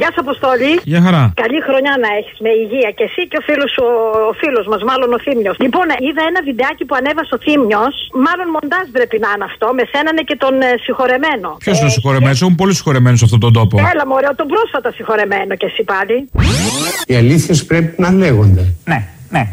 Γεια σα, Αποστόλη. Γεια χαρά. Καλή χρονιά να έχεις με υγεία και εσύ και ο φίλος σου, ο φίλος μας, μάλλον ο Θήμιος. Λοιπόν, είδα ένα βιντεάκι που ανέβασε ο Θήμιος. Μάλλον μοντάζ πρέπει να είναι αυτό. Με σένανε και τον ε, συγχωρεμένο. Ποιος είναι ο συγχωρεμένος, έχουν πολλού συγχωρεμένους σε αυτόν τον τόπο. Έλα, μωρέ, τον πρόσφατα συγχωρεμένο και εσύ πάλι. Οι αλήθειες πρέπει να λέγονται. Ναι, ναι.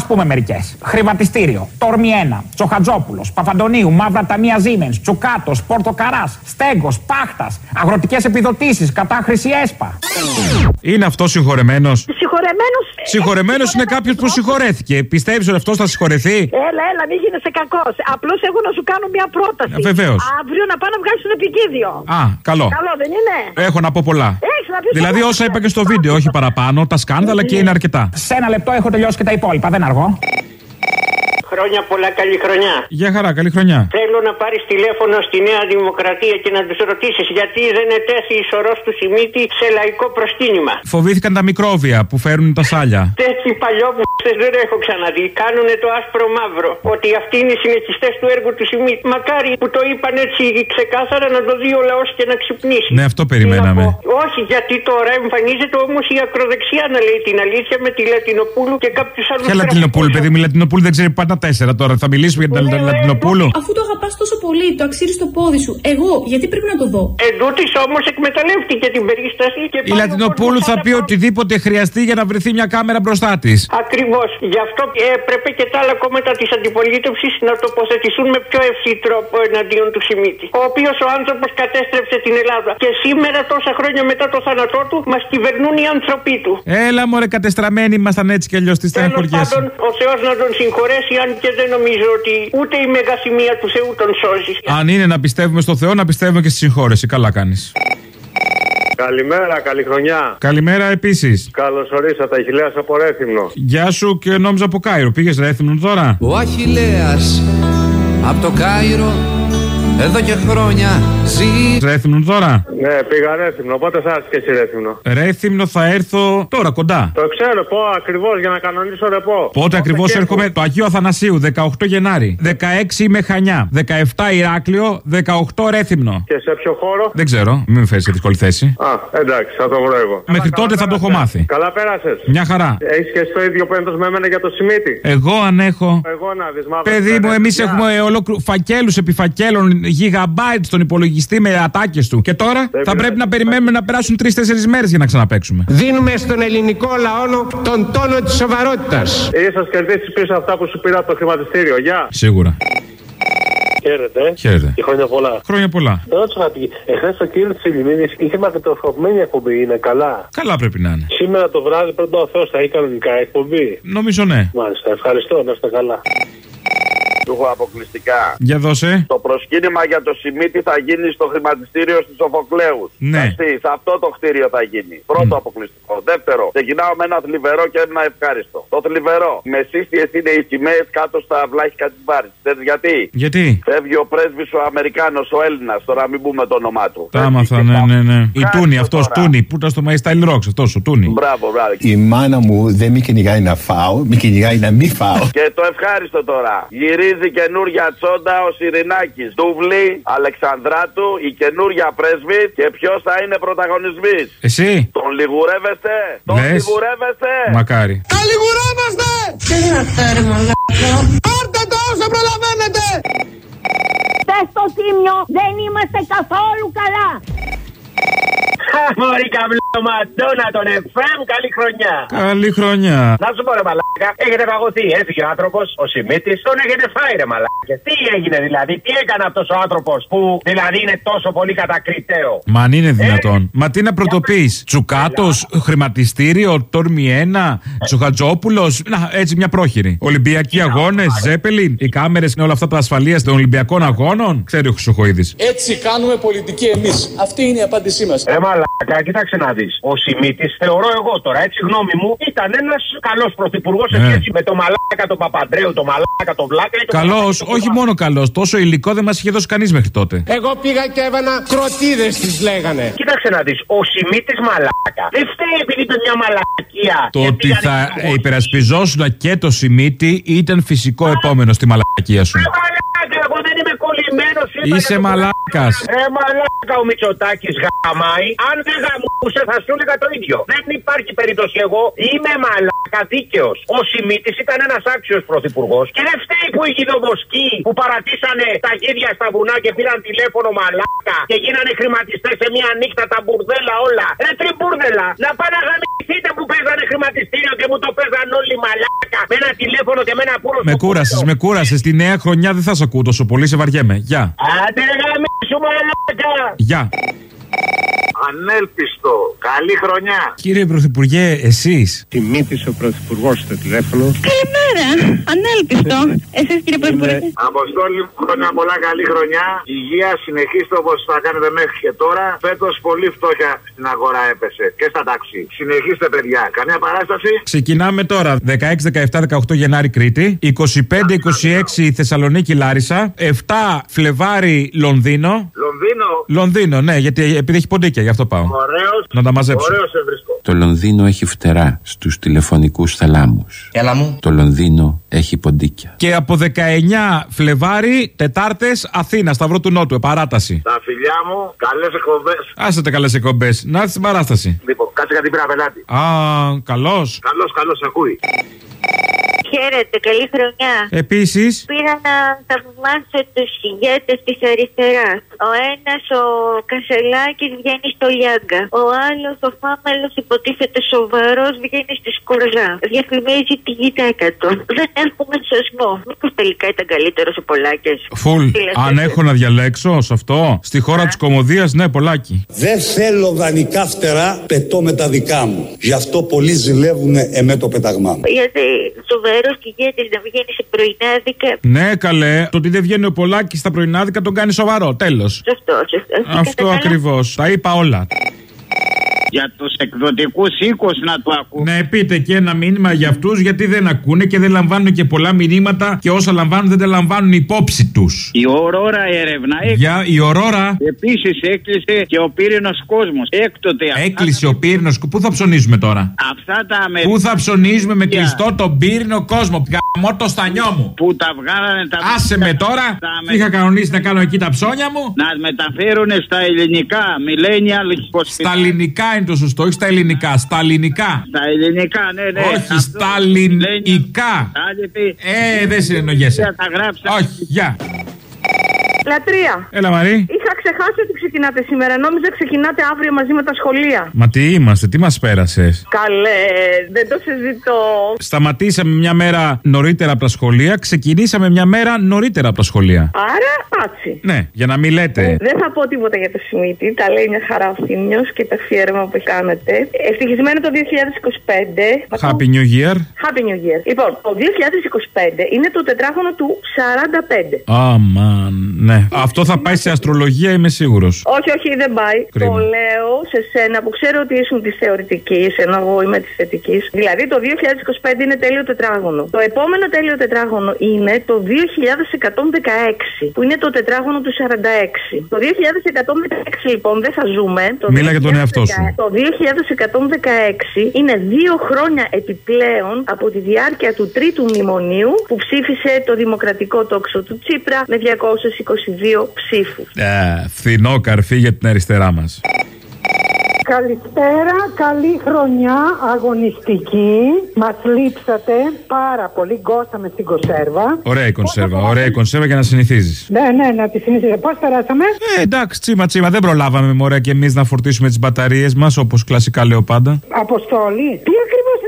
Α πούμε μερικές. Χρηματιστήριο. Τόρμη 1. Τσοχατζόπουλος. Παπαντονίου. Μαύρα ταμεία Ζήμεν. Τσουκάτος. Πορτοκαρά. Στέγκος. Πάχτας. Αγροτικές επιδοτήσεις. Κατάχρηση ΕΣΠΑ. Είναι αυτός συγχωρεμένος; Συγχωρεμένος. Συγχωρεμένος είναι κάποιος που συγχωρέθηκε. Πιστεύεις ότι αυτός θα συγχωρεθεί; Έλα, έλα, μην γίνεσαι κακός. Απλώς έχω να σου κάνω μια πρόταση. Ε, βεβαίως. Αύριο να πάω να βγάλεις τον επικίδιο. Α, καλό. Καλό, δεν είναι; Έχω να πω πολλά. Έχεις να πεις Δηλαδή πολλά. όσα είπα και στο βίντεο, όχι παραπάνω, τα σκάνδαλα και είναι αρκετά. Σε ένα λεπτό έχω τελειώσει και τα υπόλοιπα. Δεν αργώ. Χρόνια πολλά, καλή χρονιά. Γεια χαρά, καλή χρονιά. Θέλω να πάρεις τηλέφωνο στη Νέα Δημοκρατία και να τους ρωτήσεις γιατί δεν ετέθη η σωρός του Σιμίτη σε λαϊκό προσκύνημα. Φοβήθηκαν τα μικρόβια που φέρουν τα σάλια. Τέτοιοι παλιόπουστες δεν έχω ξαναδεί. Κάνουν το άσπρο μαύρο. Ότι αυτοί είναι οι συνεχιστέ του έργου του Σιμίτη. Μακάρι που το είπαν έτσι ξεκάθαρα να το δει ο λαός και να ξυπνήσει. Ναι, αυτό περιμέναμε. Τι να πω. Όχι, γιατί τώρα εμφανίζεται όμως η ακροδεξιά να λέει την αλήθεια με τη Λατινοπούλου και κάποιους άλλους. Ποια Λατινοπούλου, παιδί μου, η Λατινοπούλου δεν ξέρει πάντα τέσσερα τώρα. Θα μιλήσουμε για την Ναι, ναι, Λατινοπούλου. Αφού το αγαπάς τόσο πολύ, το αξίζεις στο πόδι σου. Εγώ, γιατί πρέπει να το δω; Εντούτοις όμως εκμεταλλεύτηκε την περίσταση και Η Λατινοπούλου θα πει οτιδήποτε χρειαστεί για να βρεθεί μια κάμερα μπροστά της. Ακριβώς. Γι' αυτό έπρεπε και τα άλλα κόμματα της αντιπολίτευσης να τοποθετηθούν με πιο ευθύ τρόπο εναντίον του Σιμίτη. Ο οποίος ο άνθρωπος κατέστρεψε την Ελλάδα. Και σήμερα, τόσα χρόνια μετά το θάνατό του, μας κυβερνούν οι άνθρωποι του. Έλα μωρέ κατεστραμμένοι ήμασταν έτσι κι αλλιώς τη Τέλος στεναχωριέσαι. πάντων, ο Θεός να τον συγχωρέσει, αν και δεν νομίζω ότι ούτε η μεγαθυμία του Θεού τον σώζει. Αν είναι να πιστεύουμε στο Θεό, να πιστεύουμε και στη συγχώρεση. Καλά κάνεις. Καλημέρα, καλή χρονιά. Καλημέρα επίσης. Καλώς ορίσατε, Αχιλέα από Ρέθυμνο. Γεια σου και νόμιζα από Κάιρο. Πήγες ρέθυμνο τώρα; Ο Αχιλέας από το Κάιρο εδώ και χρόνια ζει Ρέθυμνο τώρα; Ναι, πήγα Ρέθυμνο, οπότε θα έρθεις και εσύ Ρέθυμνο. Ρέθυμνο θα έρθω τώρα κοντά. Το ξέρω, πω ακριβώς για να κανονίσω ρεπό. Πότε ακριβώς και έρχομαι, το Αγίου Αθανασίου, 18 Γενάρη. 16 είμαι Χανιά. 17 Ηράκλειο, 18 Ρέθυμνο. Και σε ποιο χώρο; Δεν ξέρω, μην με φέρεις σε δύσκολη θέση. Α, εντάξει, θα το βρω εγώ. Μέχρι Καλά, τότε θα το καλά έχω πέρασες. μάθει. Καλά πέρασες. Μια χαρά. Έχεις και εσύ το ίδιο πέντο με εμένα για το Σιμίτι. Εγώ αν έχω. Εγώ να δεις μάλλον. Παιδί μου, εμείς έχουμε ολόκληρου φακέλους επί φακέλων, gigabytes στον υπολογιστή με ατάκες του. Και τώρα θα πειράζει. πρέπει να περιμένουμε να περάσουν τρει-τέσσερι μέρες για να ξαναπέξουμε. Δίνουμε στον ελληνικό λαό τον τόνο της σοβαρότητας. Ίσως κερδίσει πίσω αυτά που σου πήρα από το χρηματιστήριο. Γεια. Σίγουρα. Χαίρετε. Χαίρετε. Και χρόνια πολλά. Χρόνια πολλά. Ρώτησα κάτι. Εχθές το κύριος τη Ελληνίνη είχε μαγνητοσκοπημένη εκπομπή. Είναι καλά; Καλά πρέπει να είναι. Σήμερα το βράδυ πρώτο ο Θεός θα έχει κανονικά εκπομπή; Νομίζω ναι. Μάλιστα. Ευχαριστώ. Να είστε καλά. Του έχω αποκλειστικά. Για δώσε. Το προσκύνημα για το Σιμίτι θα γίνει στο χρηματιστήριο στους Σοφοκλέους. Ναι. σε αυτό το κτίριο θα γίνει. Πρώτο αποκλειστικό. Δεύτερο, ξεκινάω με ένα θλιβερό και ένα ευχάριστο. Το θλιβερό. Με σύστιες είναι οι σημαίε κάτω στα βλάχικα της Βάρης. Ξέρεις γιατί; Γιατί; Φεύγει ο πρέσβης ο Αμερικάνος, ο Έλληνας, τώρα μην πούμε το όνομά του. Τα άμαθα, ναι, ναι, ναι. Η Ευχάριστο Τούνη, αυτός τώρα. Τούνη. Που ήταν στο My Style Rocks, αυτός ο Τούνη; Μπράβο, μπράβο. Η μάνα μου δεν με κυνηγάει να φάω, με κυνηγάει να μην φάω. Και το ευχάριστο τώρα. Γυρίζει καινούρια τσόντα ο Σιρινάκης. Δούβλη, Αλεξανδράτου, η καινούρια πρέσβη και ποιος θα είναι πρωταγωνισμής. Εσύ. Τον λιγουρεύεστε! Τον Λες. λιγουρεύεστε! Μακάρι. Τα λιγουρόμαστε! Τι είναι αυτά, ρε μαλάκα. Πάρτε το όσο προλαβαίνετε! Πες στο Θήμιο, δεν είμαστε καθόλου καλά. Μωρή καμπλωματώνα τον Εφραίμ, καλή χρονιά. Καλή χρονιά. Να σου πω ρε μαλάκα, έχετε παγωθεί. Έφυγε ο άνθρωπος, ο Σιμίτης, τον έχετε φάει ρε μαλάκα. Τι έγινε δηλαδή, τι έκανε αυτός ο άνθρωπος που δηλαδή είναι τόσο πολύ κατακριτέο; Μα αν είναι δυνατόν. Μα τι να πρωτοποιείς; Τσουκάτος, χρηματιστήριο, Τόρμη 1, Τσοχατζόπουλο. Να, έτσι μια πρόχειρη. Ολυμπιακοί αγώνες, Ζέπελιν. Οι κάμερες είναι όλα αυτά τα ασφαλεία των Ολυμπιακών αγώνων. Ξέρει ο Χρυσοχοίδης. Έτσι κάνουμε πολιτική εμείς. Αυτή είναι η απάντησή μας. Ρε μαλάκα, κοίταξε να δεις. Ο Σιμίτης, θεωρώ εγώ τώρα, έτσι γνώμη μου, ήταν ένας καλός πρωθυπουργός σε Ναι. σχέση με το μαλάκα τον Παπαντρέου, το μαλάκα τον Βλάκα ή τον Καλός, μαλάκα τον όχι Βλάκα. μόνο καλός. Τόσο υλικό δεν μας είχε δώσει κανείς μέχρι τότε. Εγώ πήγα και έβανα κροτίδες τις λέγανε. Κοίταξε να δεις. Ο Σιμίτης μαλάκα. Δεν φταίει επειδή είπε μια μαλακία. Το Και ότι πήγανε θα υπουργοί. υπερασπιζόσουν και το Σιμίτι ήταν φυσικό επόμενο στη μαλακία σου. Ρε μαλάκα, εγώ δεν είμαι κολλημένος. Είσαι μαλάκας. Ρε μαλάκα ο Μητσοτάκης γα γαμάει, αν δεν γαμούσε θα σου έλεγα το ίδιο. Δεν υπάρχει περίπτωση εγώ. Είμαι μαλάκα δίκαιος. Ο Σιμίτης ήταν ένας άξιος πρωθυπουργός και δεν φταίει που οι γιδομοσκοί που παρατήσανε τα γίδια στα βουνά και πήραν τηλέφωνο μαλάκα και γίνανε χρηματιστές σε μία νύχτα τα μπουρδέλα όλα. Ρε τριμπούρδελα, να πάνε να γαμηθείτε που παίζανε χρηματιστήριο και μου το παίζαν όλοι μαλάκα με ένα τηλέφωνο και με ένα πουρο. Με κούρασες, με κούρασες. Τη νέα χρονιά δεν θα σε ακούω τόσο πολύ, σε βαριέμαι. Γεια. Άντε ρε γαμίσου μαλάκα. Γεια. Ανέλπιστο. Καλή χρονιά. Κύριε Πρωθυπουργέ, εσείς; Τιμήτη ο Πρωθυπουργός στο τηλέφωνο; Καλημέρα. Ανέλπιστο. Εσείς κύριε Πρωθυπουργέ; Αποστόλη, χρόνια πολλά, καλή χρονιά. Υγεία, συνεχίστε όπως θα κάνετε μέχρι και τώρα. Φέτος πολύ φτώχεια στην αγορά έπεσε και στα ταξί. Συνεχίστε, παιδιά. Καμιά παράσταση. Ξεκινάμε τώρα. 16, 17, 18 Γενάρη Κρήτη. 25, 26 Θεσσαλονίκη Λάρισα. 7 Φλεβάρι Λονδίνο. Λονδίνο. Λονδίνο, ναι, γιατί επειδή έχει ποντίκια, γι' αυτό πάω. Ωραίος. Να τα μαζέψω. Ωραίος σε βρίσκω. Το Λονδίνο έχει φτερά στους τηλεφωνικούς θαλάμους. Έλα μου. Το Λονδίνο έχει ποντίκια. Και από 19 Φλεβάρι, Τετάρτες Αθήνα, Σταυρό του Νότου, επαράταση. Τα φιλιά μου, καλές εκπομπές. Άστε καλές εκπομπές. Να έρθεις στην παράσταση. Λοιπόν, κάτσε κάτι πήρα πελάτη. Α, καλώς. Καλό, καλό, ακούει. Χαίρετε, καλή χρονιά. Επίσης, Πήρα να θαυμάσω τους ηγέτες της αριστεράς. Ο ένας, ο Κασελάκης, βγαίνει στο Λιάγκα. Ο άλλος, ο Φάμελο, υποτίθεται σοβαρός, βγαίνει στη Σκορζά. Διαφημίζει τη γυναίκα του. Δεν έχουμε σωσμό. Μήπως τελικά ήταν καλύτερος ο Πολάκης; φουλ. Αν έχω να διαλέξω σε αυτό, στη χώρα της κομμωδίας, ναι, πολλάκι. Δεν θέλω δανεικά φτερά, πετώ με τα δικά μου. Γι' αυτό πολλοί ζηλεύουν εμέ το πεταγμά μου. Γιατί σοβαρό ηγέτη να βγαίνει σε πρωινάδικα. Ναι, καλέ. Το ότι δεν βγαίνει ο Πολάκη στα πρωινάδικα τον κάνει σοβαρό. Τέλος. Σωστό, σωστό. Αυτό ακριβώς. Τα είπα όλα. Για τους εκδοτικούς οίκους να το ακούν. Ναι, πείτε και ένα μήνυμα για αυτούς γιατί δεν ακούνε και δεν λαμβάνουν και πολλά μηνύματα και όσα λαμβάνουν δεν τα λαμβάνουν υπόψη τους. Η Ορόρα έρευνα Για η Ορόρα. Επίσης έκλεισε και ο πύρινος κόσμος. Έκτοτε Έκλεισε ο πύρινος. Πού θα ψωνίζουμε τώρα; αυτά τα με. Πού θα ψωνίζουμε με κλειστό τον πύρινο κόσμο; Γαμώ το στανιό μου. Που τα βγάλανε τα. Άσε με τώρα. Τα Τι είχα κανονίσει να κάνω εκεί τα ψώνια μου. Να μεταφέρουν στα ελληνικά. Millennial Στα ελληνικά είναι το σωστό, όχι στα ελληνικά. Στα ελληνικά. Στα ελληνικά, ναι, ναι. Όχι, Αυτό- στα ελληνικά. Άντε πει. Ε, δεν συνεννοιέσαι. Θα γράψω. Όχι, γεια. Λατρεία. Έλα, Μαρή. Είχα ξεχάσει ότι ξεκινάτε σήμερα. Νόμιζα ξεκινάτε αύριο μαζί με τα σχολεία. Μα τι είμαστε, τι μας πέρασες; Καλέ, δεν το συζητώ. Σταματήσαμε μια μέρα νωρίτερα από τα σχολεία, ξεκινήσαμε μια μέρα νωρίτερα από τα σχολεία. Άρα, άτσι. Ναι, για να μην λέτε. Δεν θα πω τίποτα για το Σιμίτι. Τα λέει μια χαρά ο Θήμιος και το αφιέρωμα που κάνετε. Ευτυχισμένο το 2025. Happy New Year. Happy New Year. Λοιπόν, το 2025 είναι το τετράγωνο του 45. Αμαν, ναι. Αυτό θα πάει σε αστρολογία, είμαι σίγουρος. Όχι, όχι, δεν πάει. Κρίμα. Το λέω σε σένα που ξέρω ότι ήσουν της θεωρητικής, ενώ εγώ είμαι της θετικής. Δηλαδή το 2025 είναι τέλειο τετράγωνο. Το επόμενο τέλειο τετράγωνο είναι το 2116, που είναι το τετράγωνο του 46. Το 2116 λοιπόν δεν θα ζούμε. Το Μίλα για τον εαυτό σου. Το 2116 είναι δύο χρόνια επιπλέον από τη διάρκεια του τρίτου μνημονίου που ψήφισε το δημοκρατικό τόξο του Τσίπρα με 222 ψήφους. Ε, φθηνό καρφί για την αριστερά μας. Καλησπέρα, καλή χρονιά, αγωνιστική. Μας λείψατε πάρα πολύ. Γκώσαμε στην κονσέρβα. Ωραία η κονσέρβα, ωραία η κονσέρβα για να συνηθίζεις. Ναι, ναι, να τη συνηθίσετε. Πώς περάσαμε; Ε, εντάξει, τσίμα τσίμα, δεν προλάβαμε μωρέ και εμείς να φορτίσουμε τις μπαταρίες μας όπως κλασικά λέω πάντα. Αποστόλη. Τι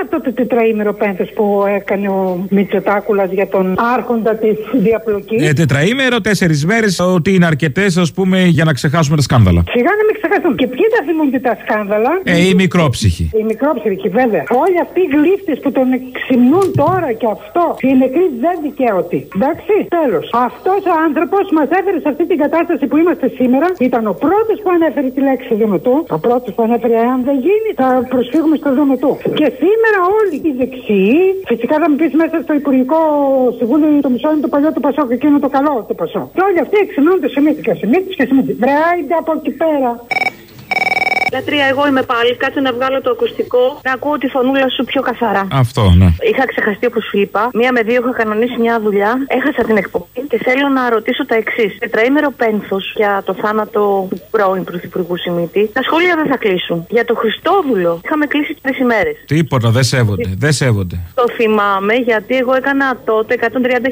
ακριβώ είναι αυτό το τετραήμερο πέντε που έκανε ο Μητσοτάκουλας για τον άρχοντα της διαπλοκής; Ε, τετραήμερο, τέσσερις μέρες, ότι είναι αρκετές, ας πούμε, για να ξεχάσουμε τα σκάνδαλα. Σιγά να μην ξεχάσουμε. Και ποιοι τα θυμούνται τα σκάνδαλα; Ε, οι μικρόψυχοι. Οι μικρόψυχοι, βέβαια. Όλοι αυτοί οι γλύφτες που τον ξυμνούν τώρα και αυτό. Οι νεκροί δεν δικαίωτοι. Εντάξει, τέλος. Αυτός ο άνθρωπος μας έφερε σε αυτή την κατάσταση που είμαστε σήμερα. Ήταν ο πρώτος που ανέφερε τη λέξη Δήμο του. Ο πρώτος που ανέφερε, αν δεν γίνει, θα προσφύγουμε στο Δήμο του. Και σήμερα όλοι οι δεξιοί, φυσικά θα μου πεις μέσα στο Υπουργικό Συμβούλιο το μισό είναι το παλιό του Πασό και εκείνο το καλό του Πασό. Και όλοι αυτοί εξυμνούν το Σιμίτι και Σιμίτι και Σιμίτι. Βρε, άιντε από εκεί πέρα. Λατρεία, εγώ είμαι πάλι. Κάτσε να βγάλω το ακουστικό να ακούω τη φωνούλα σου πιο καθαρά. Αυτό, ναι. Είχα ξεχαστεί όπως σου είπα. Μία με δύο είχα κανονίσει μια δουλειά. Έχασα την εκπομπή και θέλω να ρωτήσω τα εξής. Τετραήμερο πένθος για το θάνατο του πρώην Πρωθυπουργού Σιμίτη. Τα σχόλια δεν θα κλείσουν. Για το Χριστόδουλο είχαμε κλείσει τρεις ημέρες. Τίποτα, δεν σέβονται. Δεν σέβονται. Το θυμάμαι γιατί εγώ έκανα τότε 130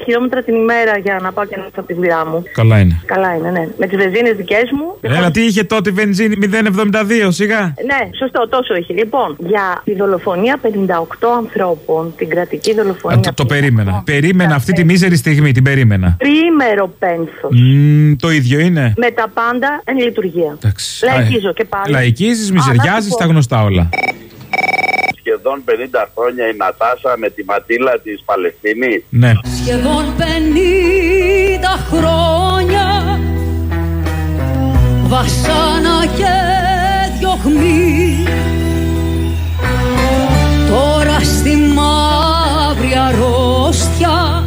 χιλιόμετρα την ημέρα για να πάω και να έρθω από τη δουλειά μου. Καλά είναι. Καλά είναι, ναι. Με τις βενζίνες δικές μου. Έλα, τι είχε τότε η βενζίνη 0,72 σιγά. Ναι, σωστό, τόσο είχε. Λοιπόν, για τη δολοφονία 58 ανθρώπων, την κρατική δολοφονία. Α, το, το περίμενα. Περίμενα αυτή τη μίζερη στιγμή, την περίμενα. Τρίμερο πένθος. Μμμ, το ίδιο είναι. Με τα πάντα εν λειτουργία. Λαϊκίζω και πάλι. Λαϊκίζεις, μιζεριάζεις, τα γνωστά όλα. Σχεδόν 50 χρόνια η Νατάσα με τη ματήλα της Παλαιστίνη. Ναι. Σχεδόν 50 χρόνια Βασάνα και διωγμή Τώρα στη μαύρη αρρώστια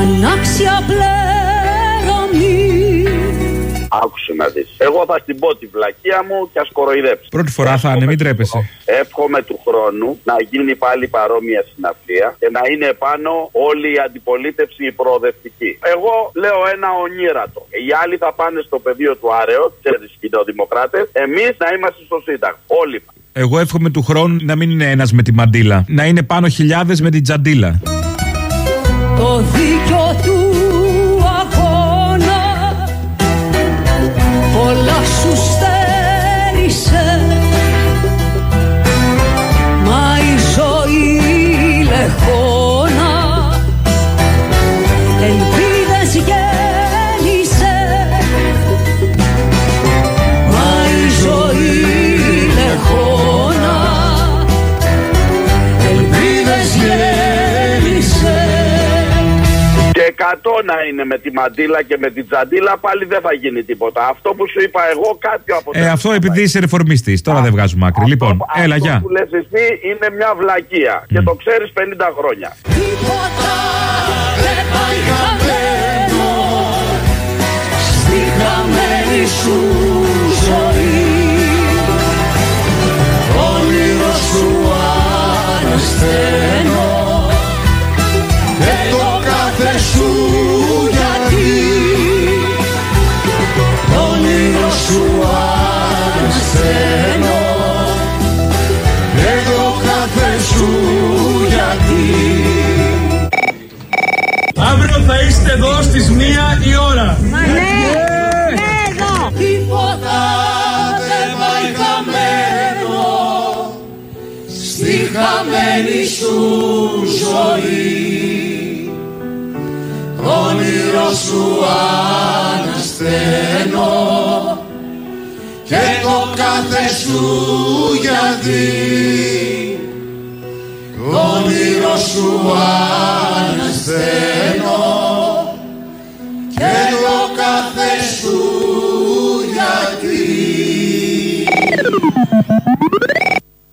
Ανάξια πλέρωμη Άκουσε να δεις. Εγώ θα στην πω τη βλακεία μου και ας κοροϊδέψει. Πρώτη φορά θα είναι, μην τρέπεσαι. Εύχομαι του χρόνου να γίνει πάλι παρόμοια συναυλία και να είναι πάνω όλη η αντιπολίτευση η προοδευτική. Εγώ λέω ένα ονείρατο. Οι άλλοι θα πάνε στο πεδίο του Άρεος, ξέρει κοινοδημοκράτε. Εμείς να είμαστε στο Σύνταγμα. Όλοι. Εγώ εύχομαι του χρόνου να μην είναι ένας με τη μαντίλα. Να είναι πάνω χιλιάδες με την τζαντίλα. Το δίκιο του να είναι με τη μαντίλα και με την τζαντίλα πάλι δεν θα γίνει τίποτα. Αυτό που σου είπα εγώ κάποιο από Ε, αυτό επειδή είσαι ρεφορμιστής. Τώρα δεν βγάζουμε άκρη. Λοιπόν, έλα, Αυτό γεια. που λες εσύ είναι μια βλακεία και το ξέρεις 50 χρόνια. δεν πάει χαμένο στη χαμένη σου ζωή. Όνειρος σου ανασταίνω και το κάθε σου σου ζωή. Όνειρο σου ανασταίνω και το κάθε σου γιατί. Όνειρο σου ανασταίνω και το κάθε σου γιατί.